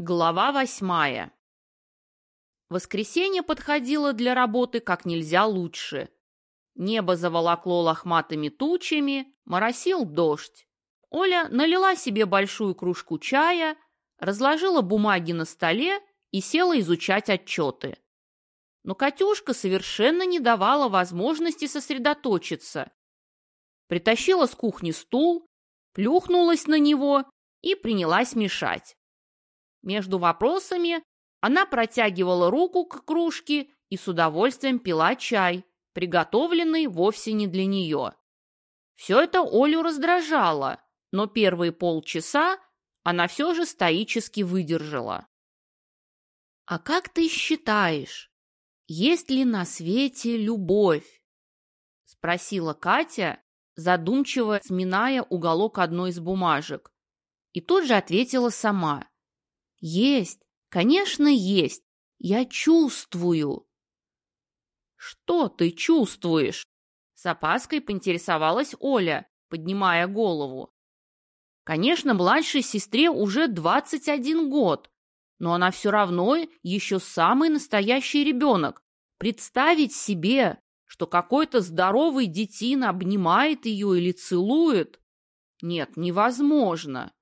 Глава восьмая. Воскресенье подходило для работы как нельзя лучше. Небо заволокло лохматыми тучами, моросил дождь. Оля налила себе большую кружку чая, разложила бумаги на столе и села изучать отчеты. Но Катюшка совершенно не давала возможности сосредоточиться. Притащила с кухни стул, плюхнулась на него и принялась мешать. Между вопросами она протягивала руку к кружке и с удовольствием пила чай, приготовленный вовсе не для нее. Все это Олю раздражало, но первые полчаса она все же стоически выдержала. «А как ты считаешь, есть ли на свете любовь?» — спросила Катя, задумчиво сминая уголок одной из бумажек. И тут же ответила сама. Есть, конечно, есть. Я чувствую. Что ты чувствуешь? С опаской поинтересовалась Оля, поднимая голову. Конечно, младшей сестре уже 21 год, но она все равно еще самый настоящий ребенок. Представить себе, что какой-то здоровый детина обнимает ее или целует, нет, невозможно.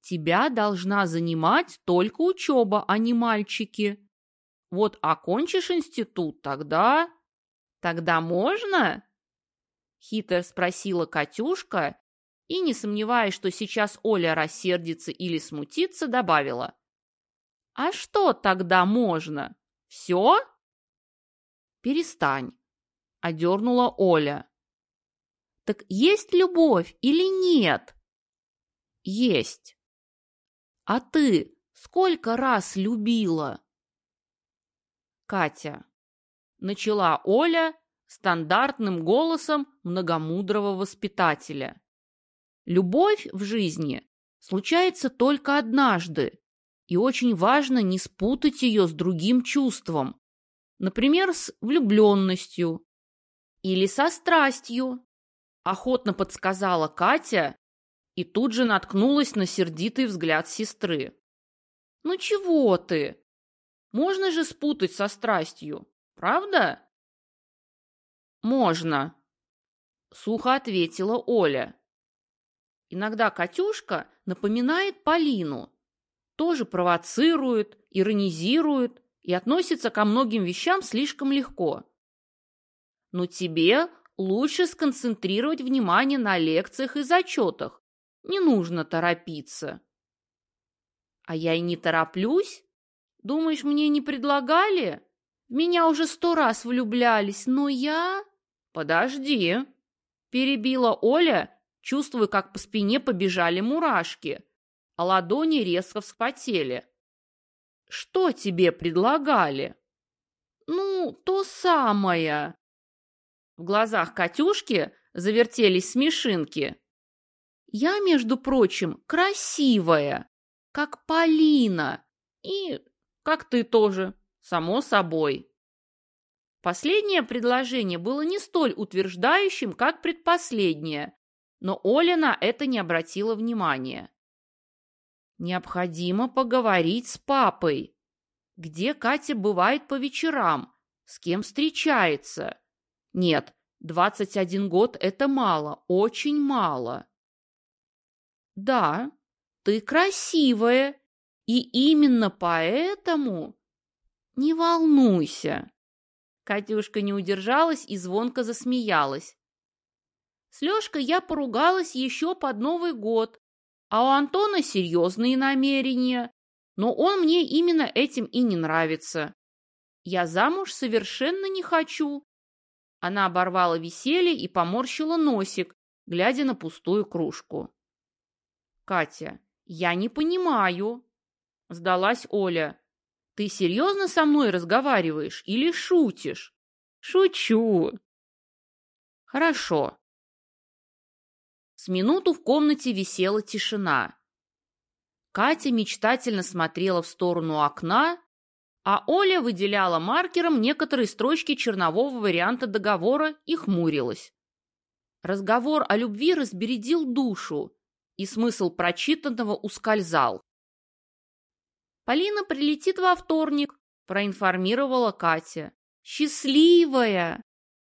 Тебя должна занимать только учеба, а не мальчики. Вот окончишь институт, тогда... Тогда можно? Хитро спросила Катюшка и, не сомневаясь, что сейчас Оля рассердится или смутится, добавила. А что тогда можно? Все? Перестань, одернула Оля. Так есть любовь или нет? Есть. А ты сколько раз любила? Катя. Начала Оля стандартным голосом многомудрого воспитателя. Любовь в жизни случается только однажды, и очень важно не спутать ее с другим чувством, например, с влюбленностью или со страстью, охотно подсказала Катя, и тут же наткнулась на сердитый взгляд сестры. «Ну чего ты? Можно же спутать со страстью, правда?» «Можно», — сухо ответила Оля. Иногда Катюшка напоминает Полину. Тоже провоцирует, иронизирует и относится ко многим вещам слишком легко. Но тебе лучше сконцентрировать внимание на лекциях и зачетах, не нужно торопиться. А я и не тороплюсь. Думаешь, мне не предлагали? Меня уже сто раз влюблялись, но я... Подожди. Перебила Оля, чувствуя, как по спине побежали мурашки, а ладони резко вспотели. Что тебе предлагали? Ну, то самое. В глазах Катюшки завертелись смешинки. Я, между прочим, красивая, как Полина, и как ты тоже, само собой. Последнее предложение было не столь утверждающим, как предпоследнее, но Оля на это не обратила внимания. Необходимо поговорить с папой. Где Катя бывает по вечерам? С кем встречается? Нет, 21 год – это мало, очень мало. Да, ты красивая, и именно поэтому... Не волнуйся. Катюшка не удержалась и звонко засмеялась. С Лешкой я поругалась еще под Новый год, а у Антона серьезные намерения, но он мне именно этим и не нравится. Я замуж совершенно не хочу. Она оборвала веселье и поморщила носик, глядя на пустую кружку. Катя, я не понимаю. Сдалась Оля. Ты серьезно со мной разговариваешь или шутишь? Шучу. Хорошо. С минуту в комнате висела тишина. Катя мечтательно смотрела в сторону окна, а Оля выделяла маркером некоторые строчки чернового варианта договора и хмурилась. Разговор о любви разбередил душу, и смысл прочитанного ускользал. Полина прилетит во вторник, проинформировала Катя. Счастливая!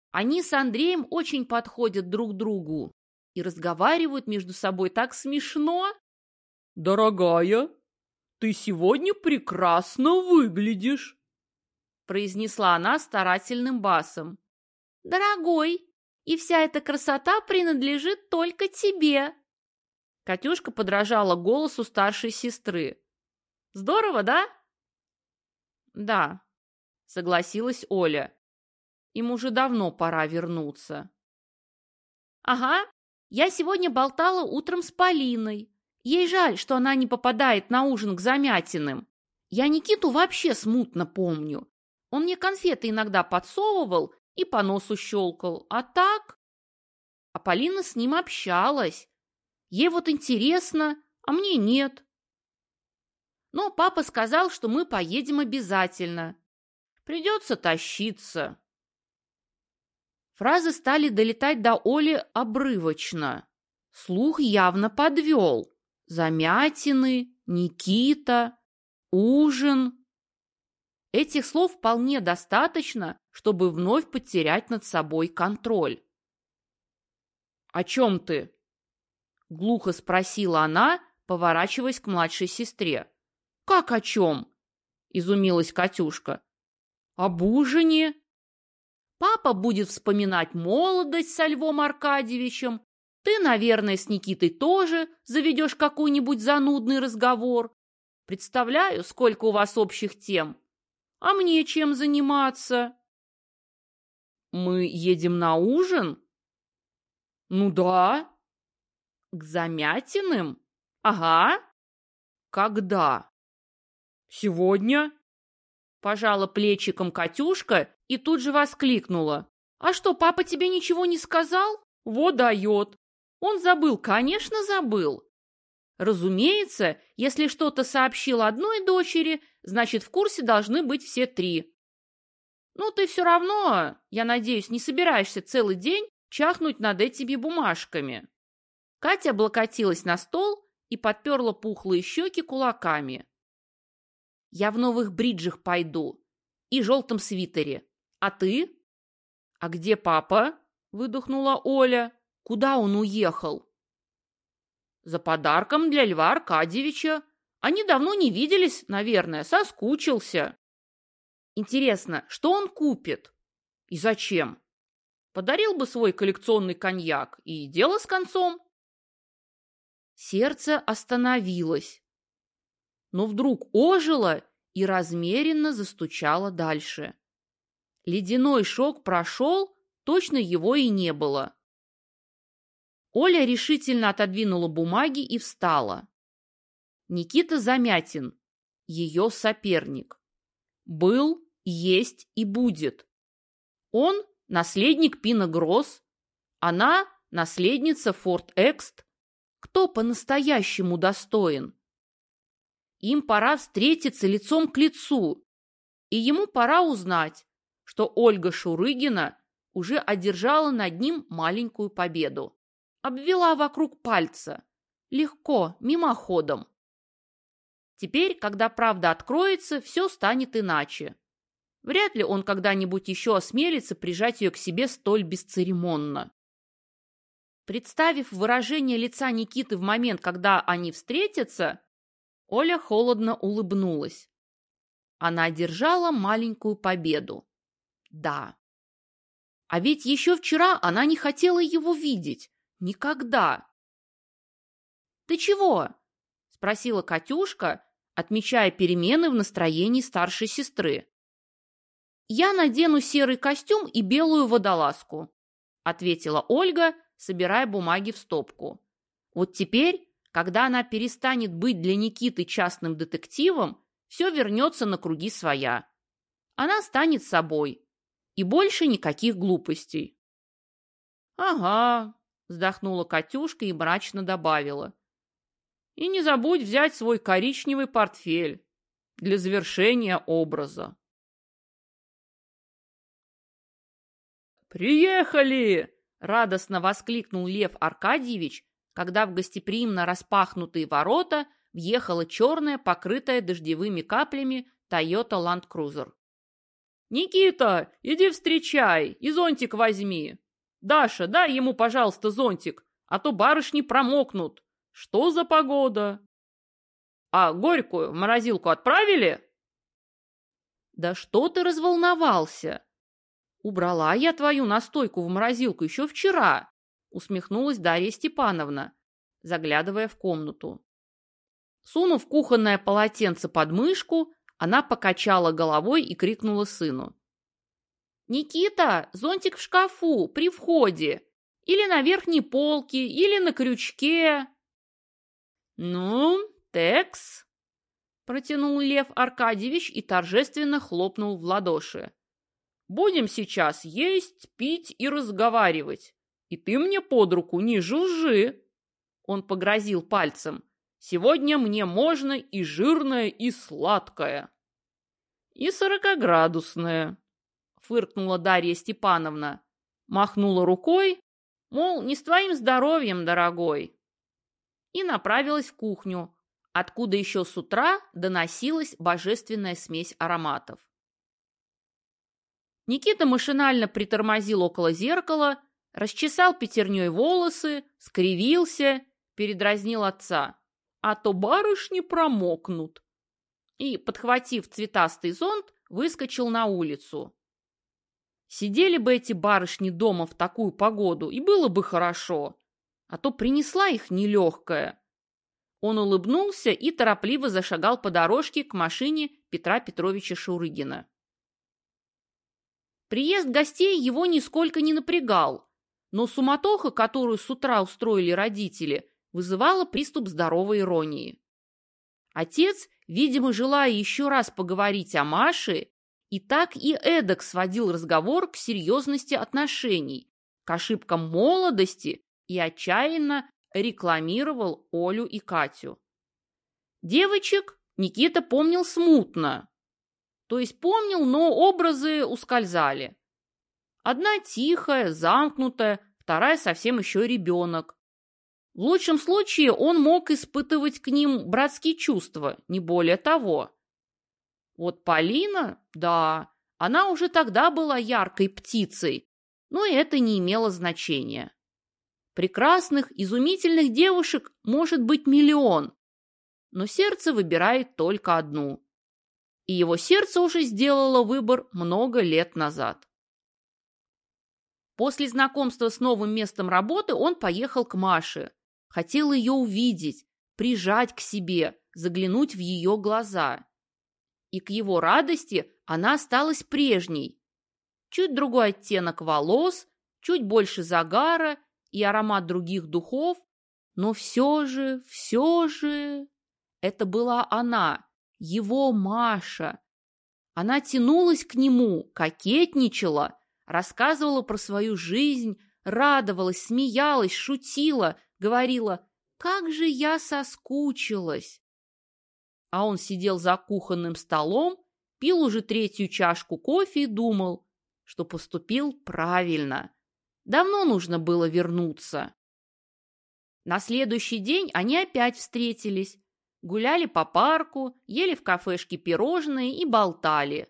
Они с Андреем очень подходят друг другу и разговаривают между собой так смешно. «Дорогая, ты сегодня прекрасно выглядишь», произнесла она старательным басом. «Дорогой, и вся эта красота принадлежит только тебе!» Катюшка подражала голосу старшей сестры. «Здорово, да?» «Да», — согласилась Оля. «Им уже давно пора вернуться». «Ага, я сегодня болтала утром с Полиной. Ей жаль, что она не попадает на ужин к Замятиным. Я Никиту вообще смутно помню. Он мне конфеты иногда подсовывал и по носу щелкал. А так... А Полина с ним общалась. Ей вот интересно, а мне нет. Но папа сказал, что мы поедем обязательно. Придется тащиться. Фразы стали долетать до Оли обрывочно. Слух явно подвел. Замятины, Никита, ужин. Этих слов вполне достаточно, чтобы вновь потерять над собой контроль. «О чем ты?» — глухо спросила она, поворачиваясь к младшей сестре. «Как о чем?» — изумилась Катюшка. «Об ужине?» Папа будет вспоминать молодость со Львом Аркадьевичем. Ты, наверное, с Никитой тоже заведешь какой-нибудь занудный разговор. Представляю, сколько у вас общих тем. А мне чем заниматься? Мы едем на ужин? Ну да. К Замятиным? Ага. Когда? Сегодня. Пожала плечиком Катюшка и тут же воскликнула. «А что, папа тебе ничего не сказал? Вот дает!» Он забыл, конечно, забыл. Разумеется, если что-то сообщил одной дочери, значит, в курсе должны быть все три. Ну, ты все равно, я надеюсь, не собираешься целый день чахнуть над этими бумажками. Катя облокотилась на стол и подперла пухлые щеки кулаками. Я в новых бриджах пойду и желтом свитере. А ты? А где папа? Выдохнула Оля. Куда он уехал? За подарком для Льва Аркадьевича. Они давно не виделись, наверное, соскучился. Интересно, что он купит? И зачем? Подарил бы свой коллекционный коньяк, и дело с концом. Сердце остановилось, но вдруг ожило и размеренно застучало дальше. Ледяной шок прошел, точно его и не было. Оля решительно отодвинула бумаги и встала. Никита Замятин, ее соперник. Был, есть и будет. Он – наследник Пина Гросс, она – наследница Форт Экст. Кто по-настоящему достоин? Им пора встретиться лицом к лицу, и ему пора узнать, что Ольга Шурыгина уже одержала над ним маленькую победу. Обвела вокруг пальца. Легко, мимоходом. Теперь, когда правда откроется, все станет иначе. Вряд ли он когда-нибудь еще осмелится прижать ее к себе столь бесцеремонно. Представив выражение лица Никиты в момент, когда они встретятся, Оля холодно улыбнулась. Она одержала маленькую победу. Да. А ведь еще вчера она не хотела его видеть. Никогда. «Ты чего?» – спросила Катюшка, отмечая перемены в настроении старшей сестры. «Я надену серый костюм и белую водолазку», – ответила Ольга, собирая бумаги в стопку. «Вот теперь, когда она перестанет быть для Никиты частным детективом, все вернется на круги своя. Она станет собой, и больше никаких глупостей. «Ага», — вздохнула Катюшка и мрачно добавила. «И не забудь взять свой коричневый портфель для завершения образа». «Приехали!» — радостно воскликнул Лев Аркадьевич, когда в гостеприимно распахнутые ворота въехала черная, покрытая дождевыми каплями Toyota Land Cruiser. «Никита, иди встречай и зонтик возьми. Даша, дай ему, пожалуйста, зонтик, а то барышни промокнут. Что за погода?» «А горькую в морозилку отправили?» «Да что ты разволновался? Убрала я твою настойку в морозилку еще вчера», усмехнулась Дарья Степановна, заглядывая в комнату. Сунув кухонное полотенце под мышку, она покачала головой и крикнула сыну. «Никита, зонтик в шкафу, при входе, или на верхней полке, или на крючке». «Ну, текс», — протянул Лев Аркадьевич и торжественно хлопнул в ладоши. «Будем сейчас есть, пить и разговаривать. И ты мне под руку не жужжи!» Он погрозил пальцем. Сегодня мне можно и жирное, и сладкое. И сорокоградусное, фыркнула Дарья Степановна. Махнула рукой, мол, не с твоим здоровьем, дорогой. И направилась в кухню, откуда еще с утра доносилась божественная смесь ароматов. Никита машинально притормозил около зеркала, расчесал пятерней волосы, скривился, передразнил отца а то барышни промокнут. И, подхватив цветастый зонт, выскочил на улицу. Сидели бы эти барышни дома в такую погоду, и было бы хорошо, а то принесла их нелегкая. Он улыбнулся и торопливо зашагал по дорожке к машине Петра Петровича Шурыгина. Приезд гостей его нисколько не напрягал, но суматоха, которую с утра устроили родители, вызывало приступ здоровой иронии. Отец, видимо, желая еще раз поговорить о Маше, и так и эдак сводил разговор к серьезности отношений, к ошибкам молодости и отчаянно рекламировал Олю и Катю. Девочек Никита помнил смутно. То есть помнил, но образы ускользали. Одна тихая, замкнутая, вторая совсем еще ребенок. В лучшем случае он мог испытывать к ним братские чувства, не более того. Вот Полина, да, она уже тогда была яркой птицей, но это не имело значения. Прекрасных, изумительных девушек может быть миллион, но сердце выбирает только одну. И его сердце уже сделало выбор много лет назад. После знакомства с новым местом работы он поехал к Маше, Хотел ее увидеть, прижать к себе, заглянуть в ее глаза. И к его радости она осталась прежней. Чуть другой оттенок волос, чуть больше загара и аромат других духов, но все же, все же... Это была она, его Маша. Она тянулась к нему, кокетничала, рассказывала про свою жизнь, радовалась, смеялась, шутила, говорила «Как же я соскучилась!» А он сидел за кухонным столом, пил уже третью чашку кофе и думал, что поступил правильно. Давно нужно было вернуться. На следующий день они опять встретились, гуляли по парку, ели в кафешке пирожные и болтали.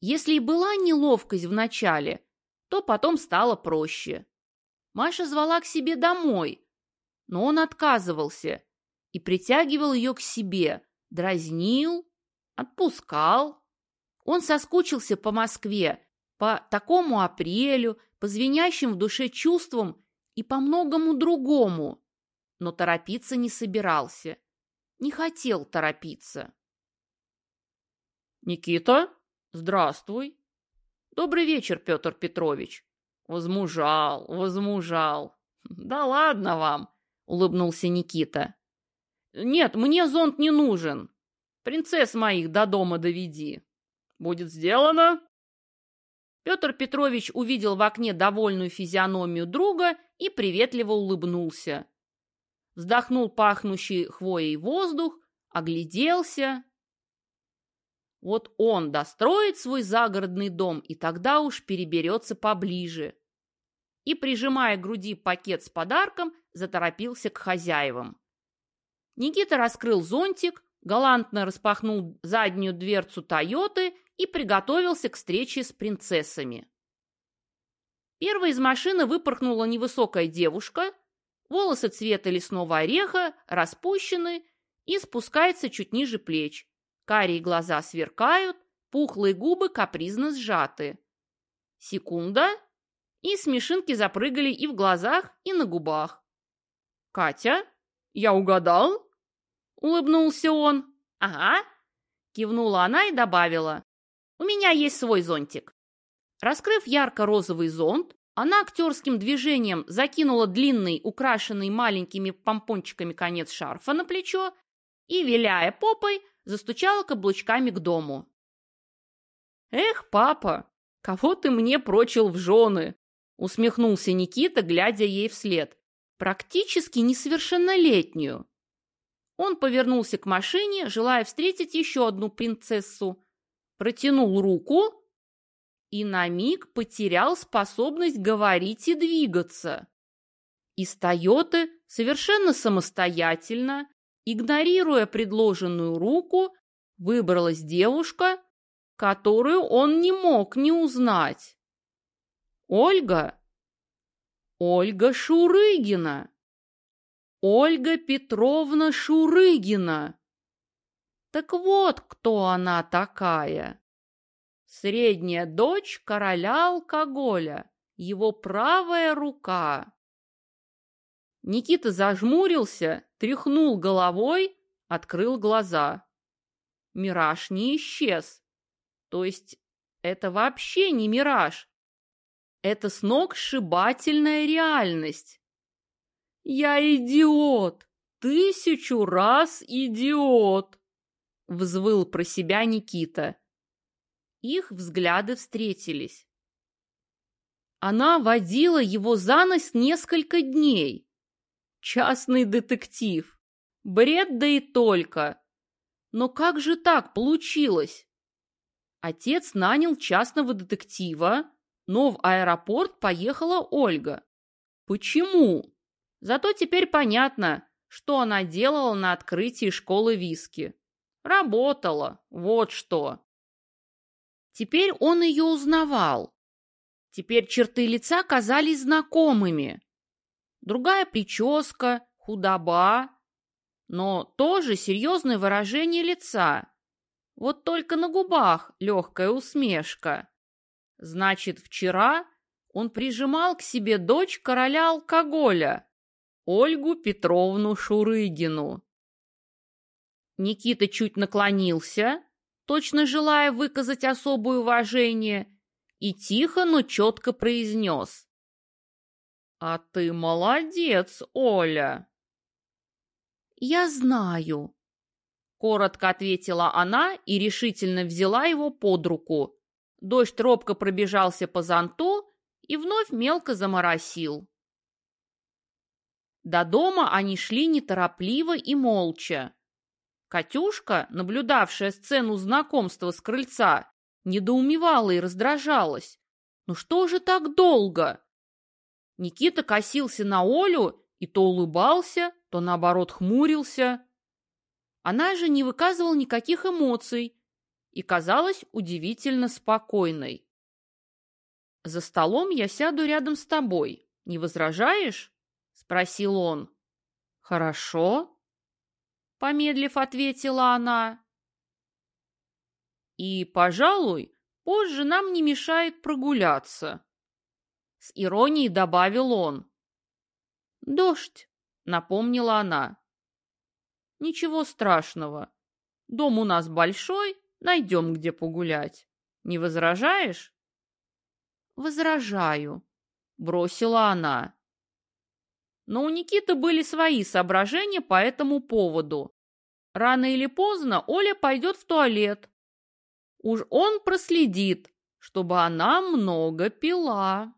Если и была неловкость в начале, то потом стало проще. Маша звала к себе домой, но он отказывался и притягивал ее к себе, дразнил, отпускал. Он соскучился по Москве, по такому апрелю, по звенящим в душе чувствам и по многому другому, но торопиться не собирался, не хотел торопиться. «Никита, здравствуй!» «Добрый вечер, Петр Петрович!» Возмужал, возмужал. Да ладно вам, улыбнулся Никита. Нет, мне зонт не нужен. Принцесс моих до дома доведи. Будет сделано. Петр Петрович увидел в окне довольную физиономию друга и приветливо улыбнулся. Вздохнул пахнущий хвоей воздух, огляделся. Вот он достроит свой загородный дом и тогда уж переберется поближе. И, прижимая к груди пакет с подарком, заторопился к хозяевам. Никита раскрыл зонтик, галантно распахнул заднюю дверцу Тойоты и приготовился к встрече с принцессами. Первой из машины выпорхнула невысокая девушка, волосы цвета лесного ореха распущены и спускаются чуть ниже плеч. Карие глаза сверкают, пухлые губы капризно сжаты. Секунда, и смешинки запрыгали и в глазах, и на губах. «Катя, я угадал?» — улыбнулся он. «Ага», — кивнула она и добавила. «У меня есть свой зонтик». Раскрыв ярко-розовый зонт, она актерским движением закинула длинный, украшенный маленькими помпончиками конец шарфа на плечо и, виляя попой, застучала каблучками к дому. «Эх, папа, кого ты мне прочил в жены?» усмехнулся Никита, глядя ей вслед. «Практически несовершеннолетнюю». Он повернулся к машине, желая встретить еще одну принцессу, протянул руку и на миг потерял способность говорить и двигаться. Из Тойоты совершенно самостоятельно, игнорируя предложенную руку, выбралась девушка, которую он не мог не узнать. Ольга? Ольга Шурыгина. Ольга Петровна Шурыгина. Так вот, кто она такая. Средняя дочь короля алкоголя, его правая рука. Никита зажмурился, тряхнул головой, открыл глаза. Мираж не исчез. То есть это вообще не мираж. Это сногсшибательная реальность. Я идиот! Тысячу раз идиот! Взвыл про себя Никита. Их взгляды встретились. Она водила его за нос несколько дней. Частный детектив. Бред да и только. Но как же так получилось? Отец нанял частного детектива, но в аэропорт поехала Ольга. Почему? Зато теперь понятно, что она делала на открытии школы виски. Работала, вот что. Теперь он ее узнавал. Теперь черты лица казались знакомыми. Другая прическа, худоба, но тоже серьезное выражение лица. Вот только на губах легкая усмешка. Значит, вчера он прижимал к себе дочь короля алкоголя, Ольгу Петровну Шурыгину. Никита чуть наклонился, точно желая выказать особое уважение, и тихо, но четко произнес. «А ты молодец, Оля!» «Я знаю», — коротко ответила она и решительно взяла его под руку, Дождь робко пробежался по зонту и вновь мелко заморосил. До дома они шли неторопливо и молча. Катюшка, наблюдавшая сцену знакомства с крыльца, недоумевала и раздражалась. «Ну что же так долго?» Никита косился на Олю и то улыбался, то наоборот хмурился. Она же не выказывала никаких эмоций, и казалась удивительно спокойной. «За столом я сяду рядом с тобой. Не возражаешь?» — спросил он. «Хорошо», — помедлив ответила она. «И, пожалуй, позже нам не мешает прогуляться», — с иронией добавил он. «Дождь», — напомнила она. «Ничего страшного. Дом у нас большой, Найдем, где погулять. Не возражаешь? Возражаю, бросила она. Но у Никиты были свои соображения по этому поводу. Рано или поздно Оля пойдет в туалет. Уж он проследит, чтобы она много пила.